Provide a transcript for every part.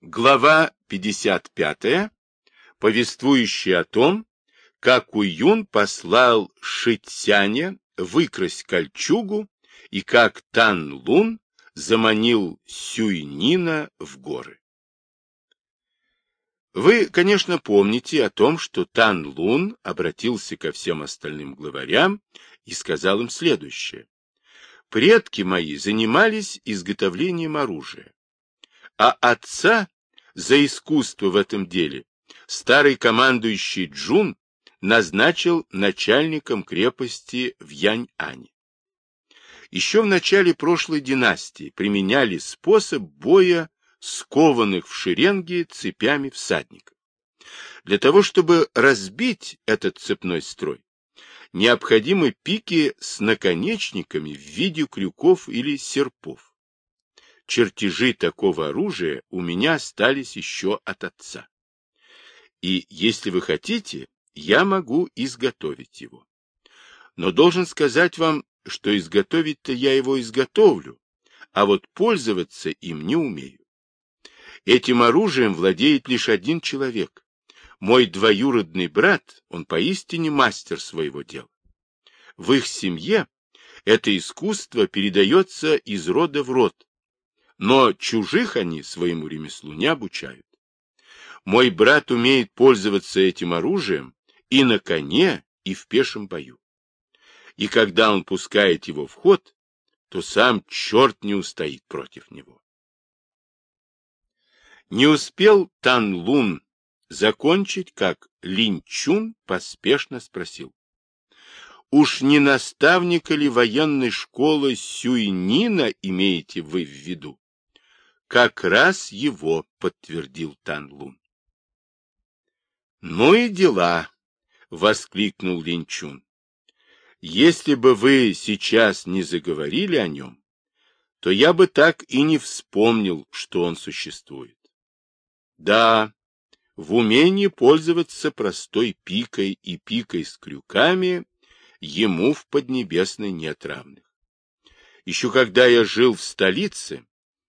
Глава 55, повествующая о том, как Уюн послал Шитсяне выкрасть кольчугу и как Тан Лун заманил Сюйнина в горы. Вы, конечно, помните о том, что Тан Лун обратился ко всем остальным главарям и сказал им следующее. Предки мои занимались изготовлением оружия, а отца за искусство в этом деле старый командующий Джун назначил начальником крепости в Янь-Ане. Еще в начале прошлой династии применяли способ боя скованных в шеренге цепями всадников. Для того, чтобы разбить этот цепной строй, необходимы пики с наконечниками в виде крюков или серпов. Чертежи такого оружия у меня остались еще от отца. И если вы хотите, я могу изготовить его. Но должен сказать вам, что изготовить-то я его изготовлю, а вот пользоваться им не умею. Этим оружием владеет лишь один человек. Мой двоюродный брат, он поистине мастер своего дела. В их семье это искусство передается из рода в род, но чужих они своему ремеслу не обучают. Мой брат умеет пользоваться этим оружием и на коне, и в пешем бою. И когда он пускает его в ход, то сам черт не устоит против него. Не успел Тан Лун закончить, как Лин Чун поспешно спросил. Уж не наставника ли военной школы Сюйнина имеете вы в виду? Как раз его подтвердил Тан Лун. Ну и дела, воскликнул Линчун. Если бы вы сейчас не заговорили о нем, то я бы так и не вспомнил, что он существует. Да, в умении пользоваться простой пикой и пикой с крюками ему в Поднебесной нет равных. Еще когда я жил в столице,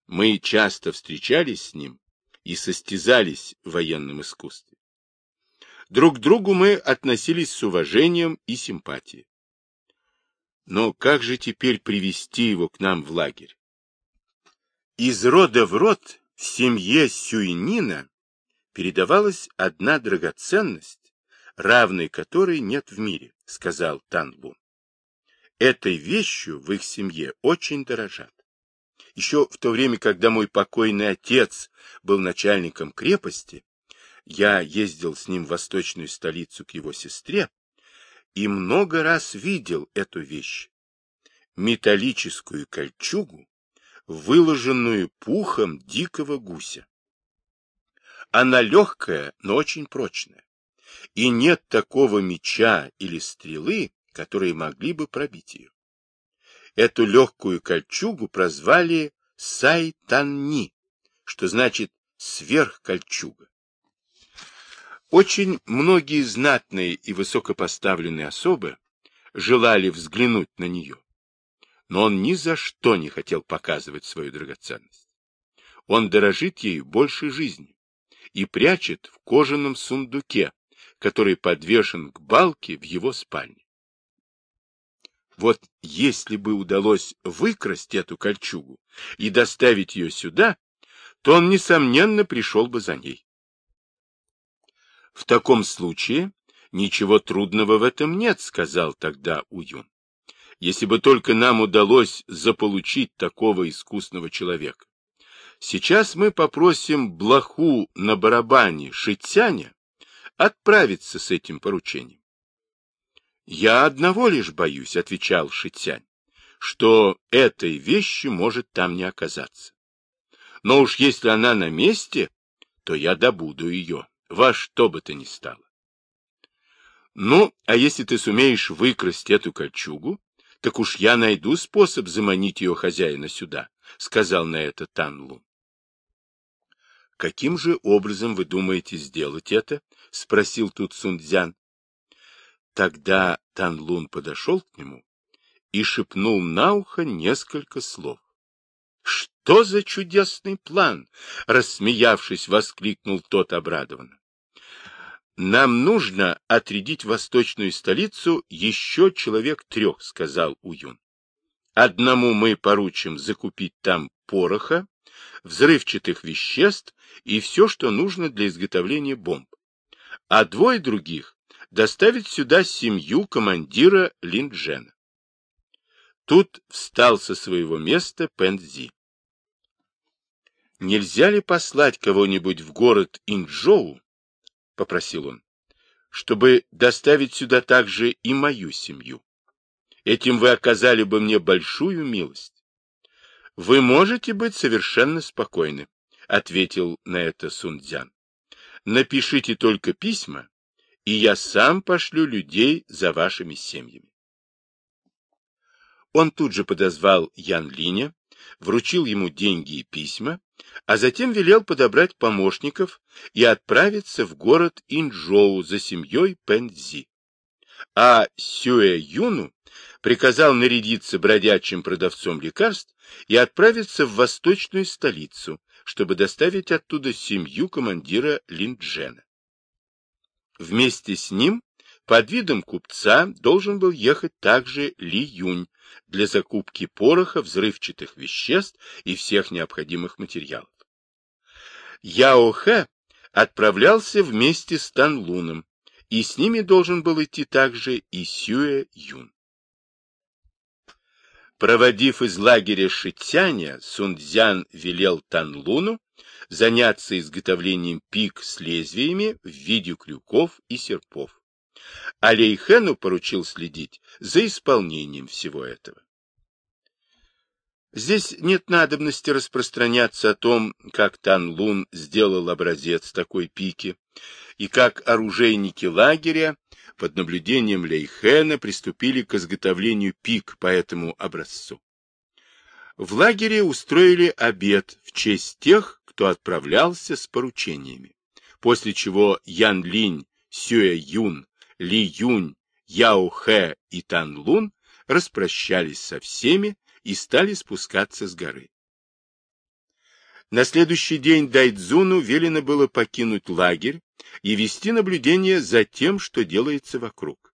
мы часто встречались с ним и состязались в военном искусстве. Друг к другу мы относились с уважением и симпатией. Но как же теперь привести его к нам в лагерь? Из рода в род в семье Сюйнина передавалась одна драгоценность, равной которой нет в мире, сказал Танлун. Этой вещью в их семье очень дорожат. Еще в то время, когда мой покойный отец был начальником крепости, я ездил с ним в восточную столицу к его сестре и много раз видел эту вещь. Металлическую кольчугу, выложенную пухом дикого гуся. Она легкая, но очень прочная. И нет такого меча или стрелы, которые могли бы пробить ее. Эту легкую кольчугу прозвали Сайтанни, что значит сверхкольчуга. Очень многие знатные и высокопоставленные особы желали взглянуть на нее но он ни за что не хотел показывать свою драгоценность. Он дорожит ею больше жизни и прячет в кожаном сундуке, который подвешен к балке в его спальне. Вот если бы удалось выкрасть эту кольчугу и доставить ее сюда, то он, несомненно, пришел бы за ней. В таком случае ничего трудного в этом нет, сказал тогда Уюн если бы только нам удалось заполучить такого искусного человека. Сейчас мы попросим блоху на барабане Шитяня отправиться с этим поручением. Я одного лишь боюсь, отвечал Шитянь, что этой вещи может там не оказаться. Но уж если она на месте, то я добуду ее, во что бы то ни стало. Ну, а если ты сумеешь выкрасть эту кольчугу, так уж я найду способ заманить ее хозяина сюда, — сказал на это Танлун. — Каким же образом вы думаете сделать это? — спросил тут Сунцзян. Тогда Танлун подошел к нему и шепнул на ухо несколько слов. — Что? за чудесный план? Рассмеявшись, воскликнул тот обрадованно. Нам нужно отрядить восточную столицу еще человек трех, сказал Уюн. Одному мы поручим закупить там пороха, взрывчатых веществ и все, что нужно для изготовления бомб. А двое других доставить сюда семью командира Линджена. Тут встал со своего места Пензи. «Нельзя ли послать кого-нибудь в город Инчжоу?» — попросил он, — «чтобы доставить сюда также и мою семью. Этим вы оказали бы мне большую милость». «Вы можете быть совершенно спокойны», — ответил на это Сунцзян. «Напишите только письма, и я сам пошлю людей за вашими семьями». Он тут же подозвал Ян Линя, вручил ему деньги и письма, а затем велел подобрать помощников и отправиться в город Инчжоу за семьей Пэнзи. А Сюэ Юну приказал нарядиться бродячим продавцом лекарств и отправиться в восточную столицу, чтобы доставить оттуда семью командира Линджена. Вместе с ним под видом купца должен был ехать также Ли Юнь для закупки пороха, взрывчатых веществ и всех необходимых материалов. Яо Хэ отправлялся вместе с Тан Луном, и с ними должен был идти также и Сюэ Юн. Проводив из лагеря Шитяня, Сунцзян велел Тан Луну заняться изготовлением пик с лезвиями в виде крюков и серпов. Алейхену поручил следить за исполнением всего этого. Здесь нет надобности распространяться о том, как Тан Лун сделал образец такой пики, и как оружейники лагеря под наблюдением Лейхена приступили к изготовлению пик по этому образцу. В лагере устроили обед в честь тех, кто отправлялся с поручениями, после чего Ян Линь, Сюэ Юн ли Юнь, Яо Хэ и Тан Лун распрощались со всеми и стали спускаться с горы. На следующий день Дайдзуну велено было покинуть лагерь и вести наблюдение за тем, что делается вокруг.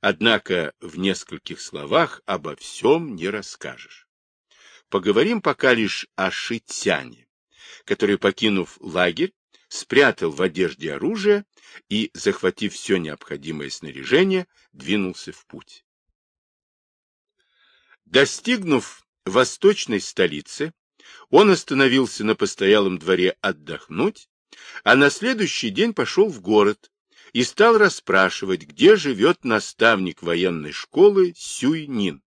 Однако в нескольких словах обо всем не расскажешь. Поговорим пока лишь о Шитяне, который, покинув лагерь, спрятал в одежде оружие и, захватив все необходимое снаряжение, двинулся в путь. Достигнув восточной столицы, он остановился на постоялом дворе отдохнуть, а на следующий день пошел в город и стал расспрашивать, где живет наставник военной школы Сюй Нин.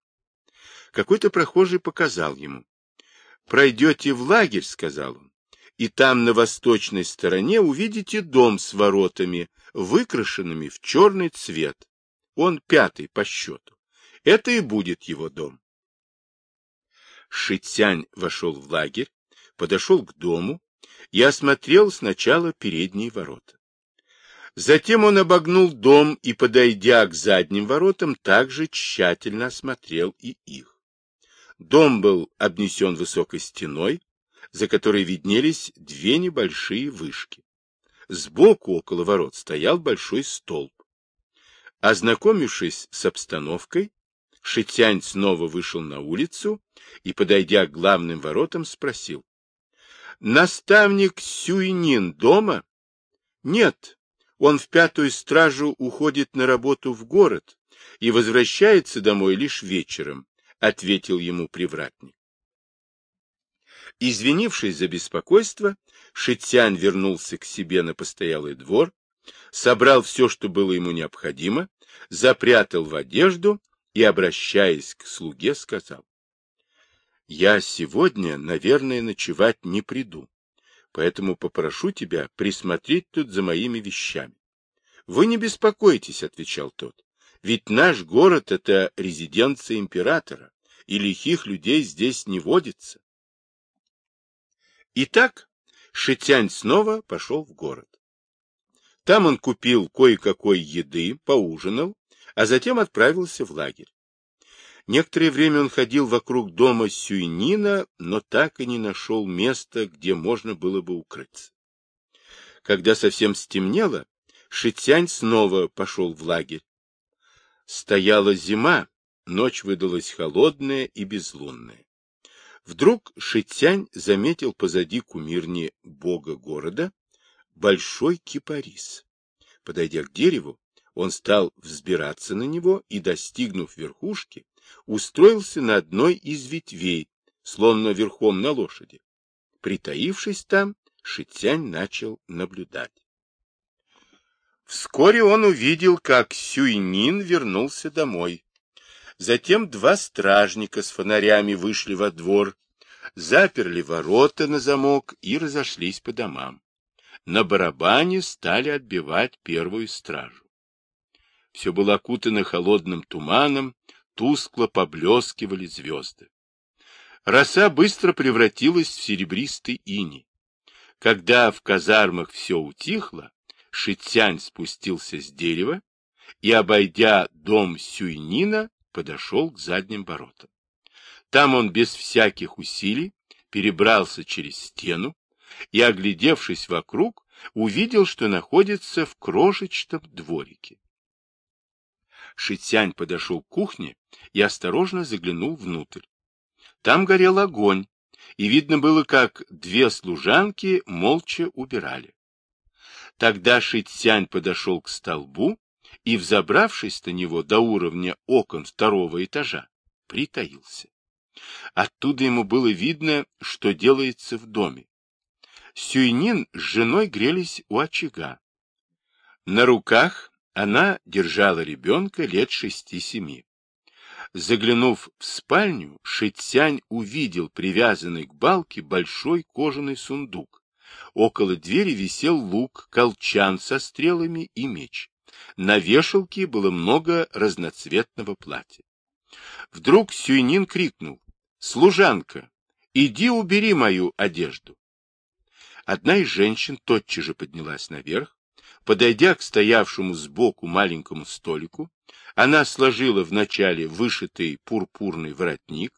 Какой-то прохожий показал ему. «Пройдете в лагерь», — сказал он, и там на восточной стороне увидите дом с воротами, выкрашенными в черный цвет. Он пятый по счету. Это и будет его дом. Шитянь вошел в лагерь, подошел к дому и осмотрел сначала передние ворота. Затем он обогнул дом и, подойдя к задним воротам, также тщательно осмотрел и их. Дом был обнесен высокой стеной, за которой виднелись две небольшие вышки. Сбоку около ворот стоял большой столб. Ознакомившись с обстановкой, Шитянь снова вышел на улицу и, подойдя к главным воротам, спросил. — Наставник Сюйнин дома? — Нет, он в пятую стражу уходит на работу в город и возвращается домой лишь вечером, — ответил ему привратник. Извинившись за беспокойство, Шитян вернулся к себе на постоялый двор, собрал все, что было ему необходимо, запрятал в одежду и, обращаясь к слуге, сказал, «Я сегодня, наверное, ночевать не приду, поэтому попрошу тебя присмотреть тут за моими вещами». «Вы не беспокойтесь», — отвечал тот, «ведь наш город — это резиденция императора, и лихих людей здесь не водится. Итак, Шитянь снова пошел в город. Там он купил кое-какой еды, поужинал, а затем отправился в лагерь. Некоторое время он ходил вокруг дома Сюйнина, но так и не нашел места, где можно было бы укрыться. Когда совсем стемнело, Шитянь снова пошел в лагерь. Стояла зима, ночь выдалась холодная и безлунная. Вдруг Шитянь заметил позади кумирни бога города большой кипарис. Подойдя к дереву, он стал взбираться на него и, достигнув верхушки, устроился на одной из ветвей, словно верхом на лошади. Притаившись там, Шитянь начал наблюдать. Вскоре он увидел, как Сюйнин вернулся домой. Затем два стражника с фонарями вышли во двор, заперли ворота на замок и разошлись по домам. На барабане стали отбивать первую стражу. Все было окутано холодным туманом, тускло поблескивали звезды. Роса быстро превратилась в серебристый иней. Когда в казармах все утихло, Шитянь спустился с дерева и, обойдя дом Сюйнина, подошел к задним воротам. Там он без всяких усилий перебрался через стену и, оглядевшись вокруг, увидел, что находится в крошечном дворике. Шитянь подошел к кухне и осторожно заглянул внутрь. Там горел огонь, и видно было, как две служанки молча убирали. Тогда Шитянь подошел к столбу и, взобравшись на него до уровня окон второго этажа, притаился. Оттуда ему было видно, что делается в доме. Сюйнин с женой грелись у очага. На руках она держала ребенка лет шести-семи. Заглянув в спальню, Шитсянь увидел привязанный к балке большой кожаный сундук. Около двери висел лук, колчан со стрелами и меч. На вешалке было много разноцветного платья. Вдруг Сюйнин крикнул. — Служанка, иди убери мою одежду. Одна из женщин тотчас же поднялась наверх. Подойдя к стоявшему сбоку маленькому столику, она сложила вначале вышитый пурпурный воротник,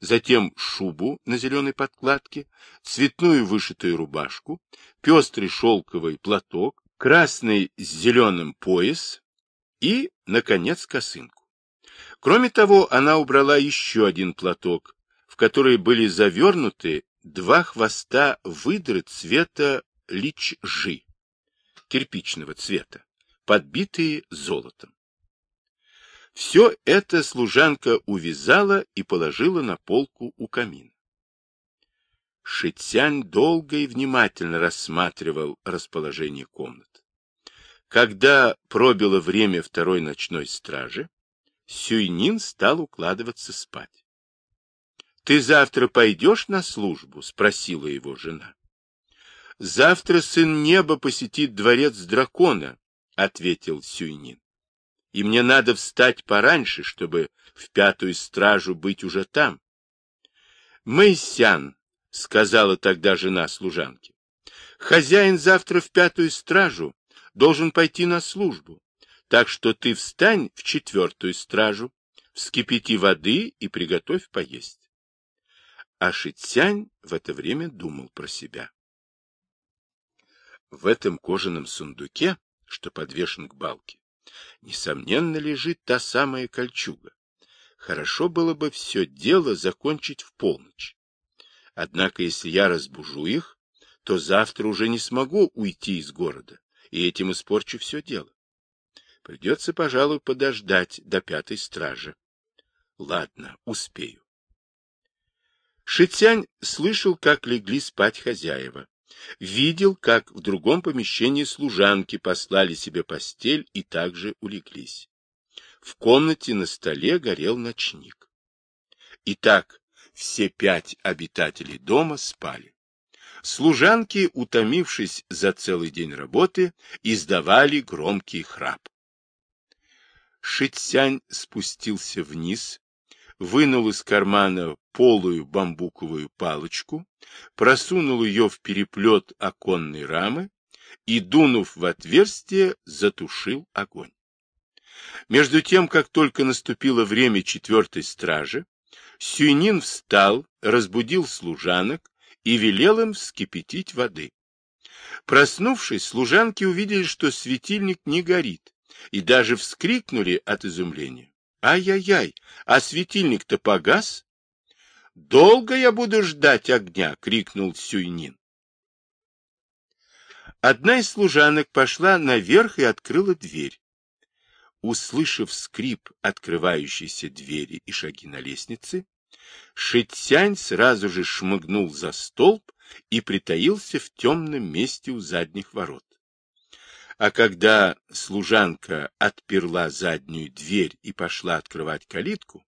затем шубу на зеленой подкладке, цветную вышитую рубашку, пестрый шелковый платок, красный с зеленым пояс и, наконец, косынку. Кроме того, она убрала еще один платок, в который были завернуты два хвоста выдры цвета личжи, кирпичного цвета, подбитые золотом. Все это служанка увязала и положила на полку у камина. Шитянь долго и внимательно рассматривал расположение комнат. Когда пробило время второй ночной стражи, Сюйнин стал укладываться спать. — Ты завтра пойдешь на службу? — спросила его жена. — Завтра сын неба посетит дворец дракона, — ответил Сюйнин. — И мне надо встать пораньше, чтобы в пятую стражу быть уже там. — Мэйсян, — сказала тогда жена служанки, — хозяин завтра в пятую стражу должен пойти на службу, так что ты встань в четвертую стражу, вскипяти воды и приготовь поесть. А Шицянь в это время думал про себя. В этом кожаном сундуке, что подвешен к балке, несомненно лежит та самая кольчуга. Хорошо было бы все дело закончить в полночь. Однако, если я разбужу их, то завтра уже не смогу уйти из города, и этим испорчу все дело. Придется, пожалуй, подождать до пятой стражи. Ладно, успею. Шитянь слышал, как легли спать хозяева. Видел, как в другом помещении служанки послали себе постель и также улеглись. В комнате на столе горел ночник. Итак, все пять обитателей дома спали. Служанки, утомившись за целый день работы, издавали громкий храп. Шитсянь спустился вниз, вынул из кармана полую бамбуковую палочку, просунул ее в переплет оконной рамы и, дунув в отверстие, затушил огонь. Между тем, как только наступило время четвертой стражи, Сюйнин встал, разбудил служанок и велел им вскипятить воды. Проснувшись, служанки увидели, что светильник не горит, и даже вскрикнули от изумления. «Ай-яй-яй, а светильник-то погас?» «Долго я буду ждать огня!» — крикнул Сюйнин. Одна из служанок пошла наверх и открыла дверь. Услышав скрип открывающейся двери и шаги на лестнице, Шитсянь сразу же шмыгнул за столб и притаился в темном месте у задних ворот. А когда служанка отперла заднюю дверь и пошла открывать калитку,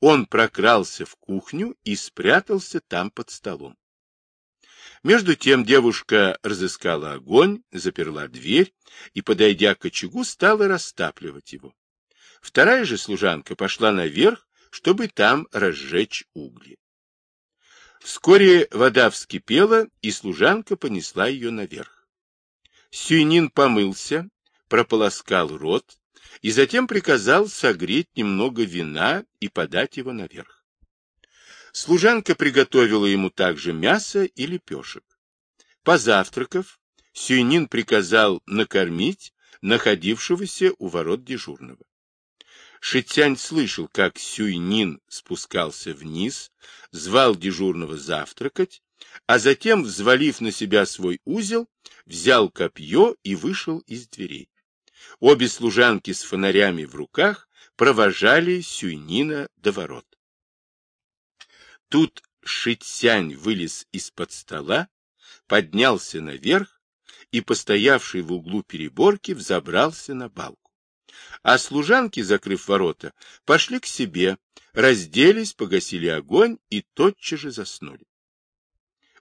он прокрался в кухню и спрятался там под столом. Между тем девушка разыскала огонь, заперла дверь и, подойдя к очагу, стала растапливать его. Вторая же служанка пошла наверх, чтобы там разжечь угли. Вскоре вода вскипела, и служанка понесла ее наверх. Сюйнин помылся, прополоскал рот и затем приказал согреть немного вина и подать его наверх. Служанка приготовила ему также мясо и лепешек. Позавтракав, Сюйнин приказал накормить находившегося у ворот дежурного. Шитянь слышал, как Сюйнин спускался вниз, звал дежурного завтракать, а затем, взвалив на себя свой узел, взял копье и вышел из дверей. Обе служанки с фонарями в руках провожали Сюйнина до ворот. Тут Шитсянь вылез из-под стола, поднялся наверх и, постоявший в углу переборки, взобрался на балку. А служанки, закрыв ворота, пошли к себе, разделись, погасили огонь и тотчас же заснули.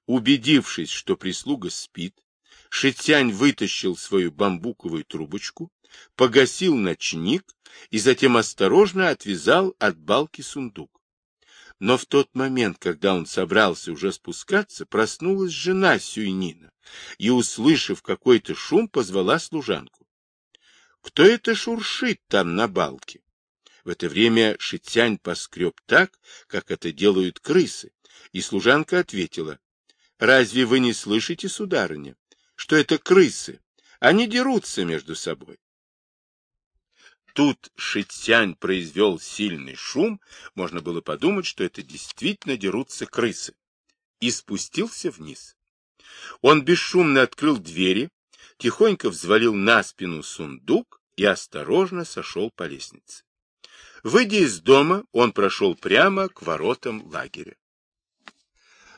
Убедившись, что прислуга спит, Шитянь вытащил свою бамбуковую трубочку, погасил ночник и затем осторожно отвязал от балки сундук. Но в тот момент, когда он собрался уже спускаться, проснулась жена Сюйнина и, услышав какой-то шум, позвала служанку. «Кто это шуршит там на балке?» В это время Шитянь поскреб так, как это делают крысы, и служанка ответила, «Разве вы не слышите, сударыня, что это крысы? Они дерутся между собой». Тут Шитсянь произвел сильный шум, можно было подумать, что это действительно дерутся крысы, и спустился вниз. Он бесшумно открыл двери, тихонько взвалил на спину сундук и осторожно сошел по лестнице. Выйдя из дома, он прошел прямо к воротам лагеря.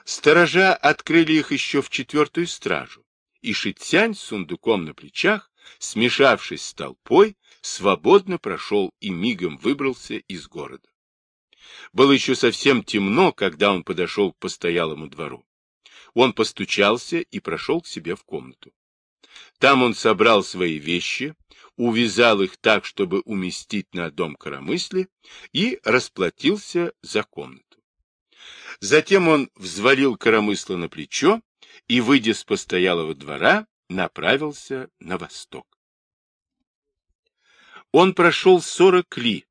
Сторожа открыли их еще в четвертую стражу, и Шитсянь с сундуком на плечах, смешавшись с толпой, свободно прошел и мигом выбрался из города. Было еще совсем темно, когда он подошел к постоялому двору. Он постучался и прошел к себе в комнату. Там он собрал свои вещи, увязал их так, чтобы уместить на дом коромысли, и расплатился за комнату. Затем он взвалил коромысло на плечо и, выйдя с постоялого двора, направился на восток. Он прошел сорок ли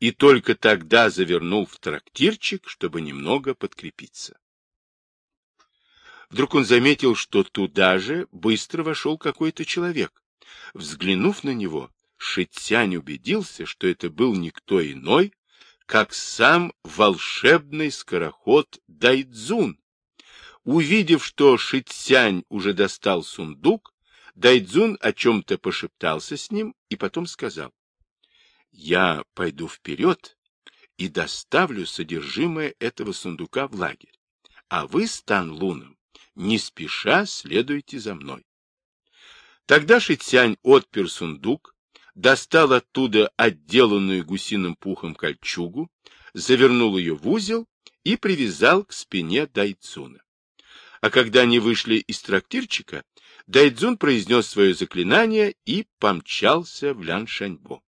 и только тогда завернул в трактирчик, чтобы немного подкрепиться. Вдруг он заметил, что туда же быстро вошел какой-то человек. Взглянув на него, Шитянь убедился, что это был никто иной, как сам волшебный скороход Дайдзун. Увидев, что Шитсянь уже достал сундук, Дайдзун о чем-то пошептался с ним и потом сказал. Я пойду вперед и доставлю содержимое этого сундука в лагерь, а вы, Стан Луном, не спеша следуйте за мной. Тогда Шитсянь отпер сундук, достал оттуда отделанную гусиным пухом кольчугу, завернул ее в узел и привязал к спине Дайцуна. А когда они вышли из трактирчика, Дайдзун произнес свое заклинание и помчался в Ляншаньбо.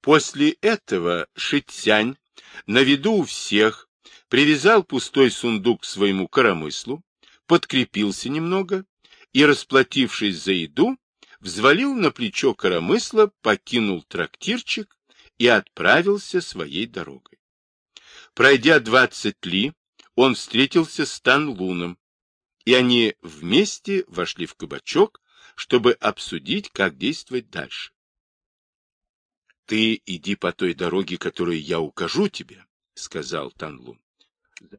После этого Шитсянь на виду у всех привязал пустой сундук к своему коромыслу, подкрепился немного и, расплатившись за еду, взвалил на плечо коромысла, покинул трактирчик и отправился своей дорогой. Пройдя двадцать ли, он встретился с Тан-Луном, и они вместе вошли в кабачок, чтобы обсудить, как действовать дальше. — Ты иди по той дороге, которую я укажу тебе, — сказал Танлун. —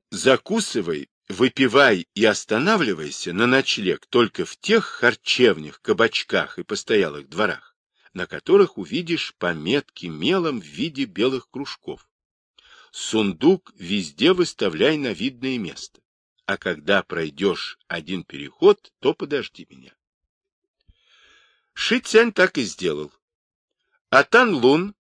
Закусывай, выпивай и останавливайся на ночлег только в тех харчевнях, кабачках и постоялых дворах, на которых увидишь пометки мелом в виде белых кружков. Сундук везде выставляй на видное место, а когда пройдешь один переход, то подожди меня. Ши Цянь так и сделал. А Тан Лун,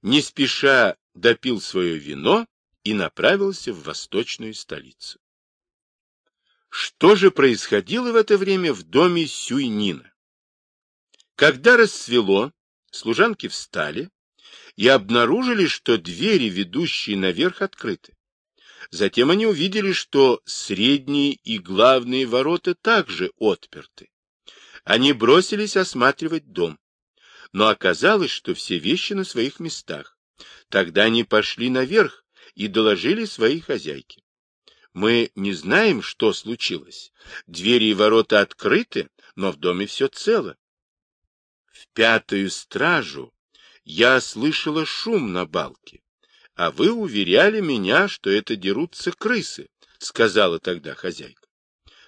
не спеша, допил свое вино и направился в восточную столицу. Что же происходило в это время в доме Сюйнина? Когда рассвело, служанки встали и обнаружили, что двери, ведущие наверх, открыты. Затем они увидели, что средние и главные ворота также отперты. Они бросились осматривать дом. Но оказалось, что все вещи на своих местах. Тогда они пошли наверх и доложили своей хозяйке. Мы не знаем, что случилось. Двери и ворота открыты, но в доме все цело. В пятую стражу я слышала шум на балке, а вы уверяли меня, что это дерутся крысы, — сказала тогда хозяйка.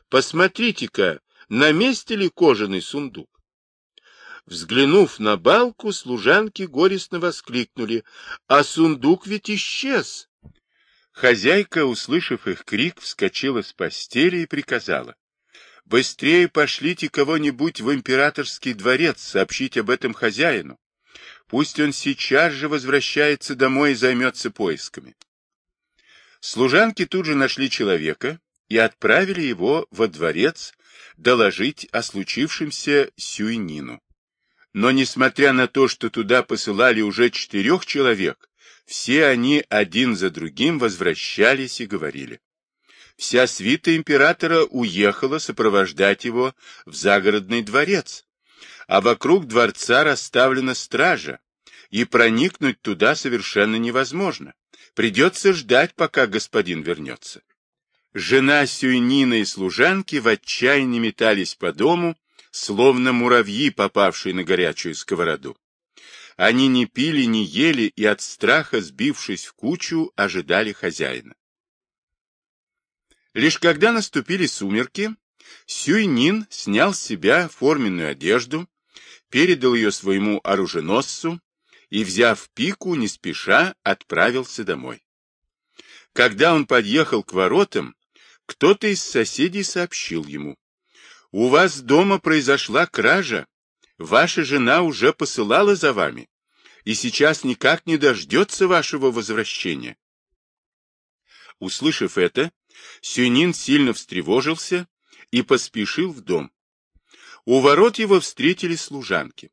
Посмотрите-ка, на месте ли кожаный сундук? Взглянув на балку, служанки горестно воскликнули, а сундук ведь исчез. Хозяйка, услышав их крик, вскочила с постели и приказала. «Быстрее пошлите кого-нибудь в императорский дворец сообщить об этом хозяину. Пусть он сейчас же возвращается домой и займется поисками». Служанки тут же нашли человека и отправили его во дворец доложить о случившемся Сюйнину. Но, несмотря на то, что туда посылали уже четырех человек, все они один за другим возвращались и говорили. Вся свита императора уехала сопровождать его в загородный дворец, а вокруг дворца расставлена стража, и проникнуть туда совершенно невозможно. Придется ждать, пока господин вернется. Жена Сюйнина и служанки в отчаянии метались по дому, словно муравьи, попавшие на горячую сковороду. Они не пили, не ели и от страха, сбившись в кучу, ожидали хозяина. Лишь когда наступили сумерки, Сюйнин снял с себя форменную одежду, передал ее своему оруженосцу и, взяв пику, не спеша, отправился домой. Когда он подъехал к воротам, кто-то из соседей сообщил ему, «У вас дома произошла кража, Ваша жена уже посылала за вами и сейчас никак не дождется вашего возвращения. Услышав это, Сюнин сильно встревожился и поспешил в дом. У ворот его встретили служанки.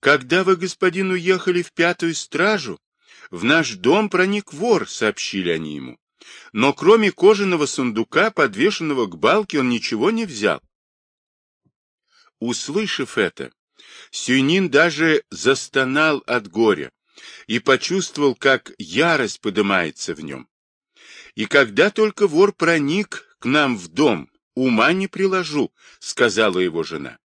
«Когда вы, господин, уехали в пятую стражу, в наш дом проник вор», — сообщили они ему. «Но кроме кожаного сундука, подвешенного к балке, он ничего не взял. Услышав это, Сюнин даже застонал от горя и почувствовал, как ярость поднимается в нем. И когда только вор проник к нам в дом, ума не приложу, сказала его жена.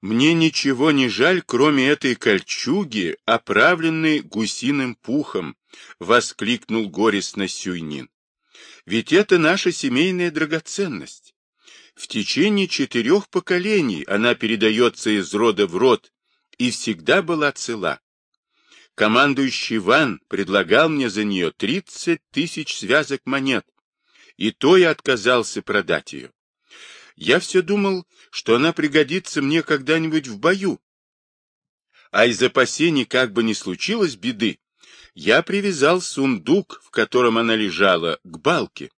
Мне ничего не жаль, кроме этой кольчуги, оправленной гусиным пухом, воскликнул горестно Сюйнин. Ведь это наша семейная драгоценность. В течение четырех поколений она передается из рода в род и всегда была цела. Командующий Ван предлагал мне за нее 30 тысяч связок монет, и то я отказался продать ее. Я все думал, что она пригодится мне когда-нибудь в бою. А из опасений, как бы ни случилось беды, я привязал сундук, в котором она лежала, к балке.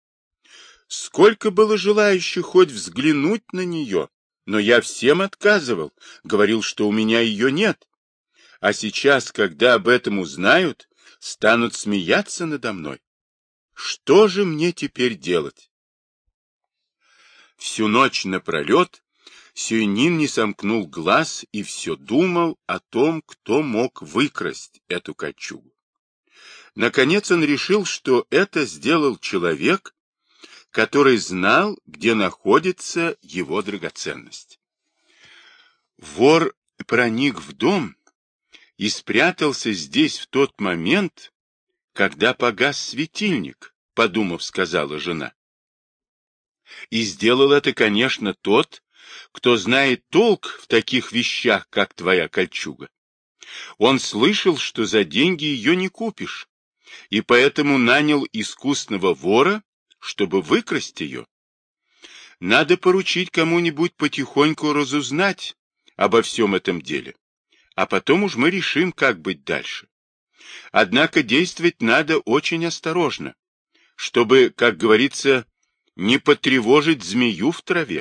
Сколько было желающих хоть взглянуть на нее, но я всем отказывал, говорил, что у меня ее нет. А сейчас, когда об этом узнают, станут смеяться надо мной. Что же мне теперь делать? Всю ночь напролет Сюйнин не сомкнул глаз и все думал о том, кто мог выкрасть эту кольчугу. Наконец он решил, что это сделал человек, который знал, где находится его драгоценность. Вор проник в дом и спрятался здесь в тот момент, когда погас светильник, подумав, сказала жена. И сделал это, конечно, тот, кто знает толк в таких вещах, как твоя кольчуга. Он слышал, что за деньги ее не купишь, и поэтому нанял искусного вора, чтобы выкрасть ее. Надо поручить кому-нибудь потихоньку разузнать обо всем этом деле, а потом уж мы решим, как быть дальше. Однако действовать надо очень осторожно, чтобы, как говорится, не потревожить змею в траве.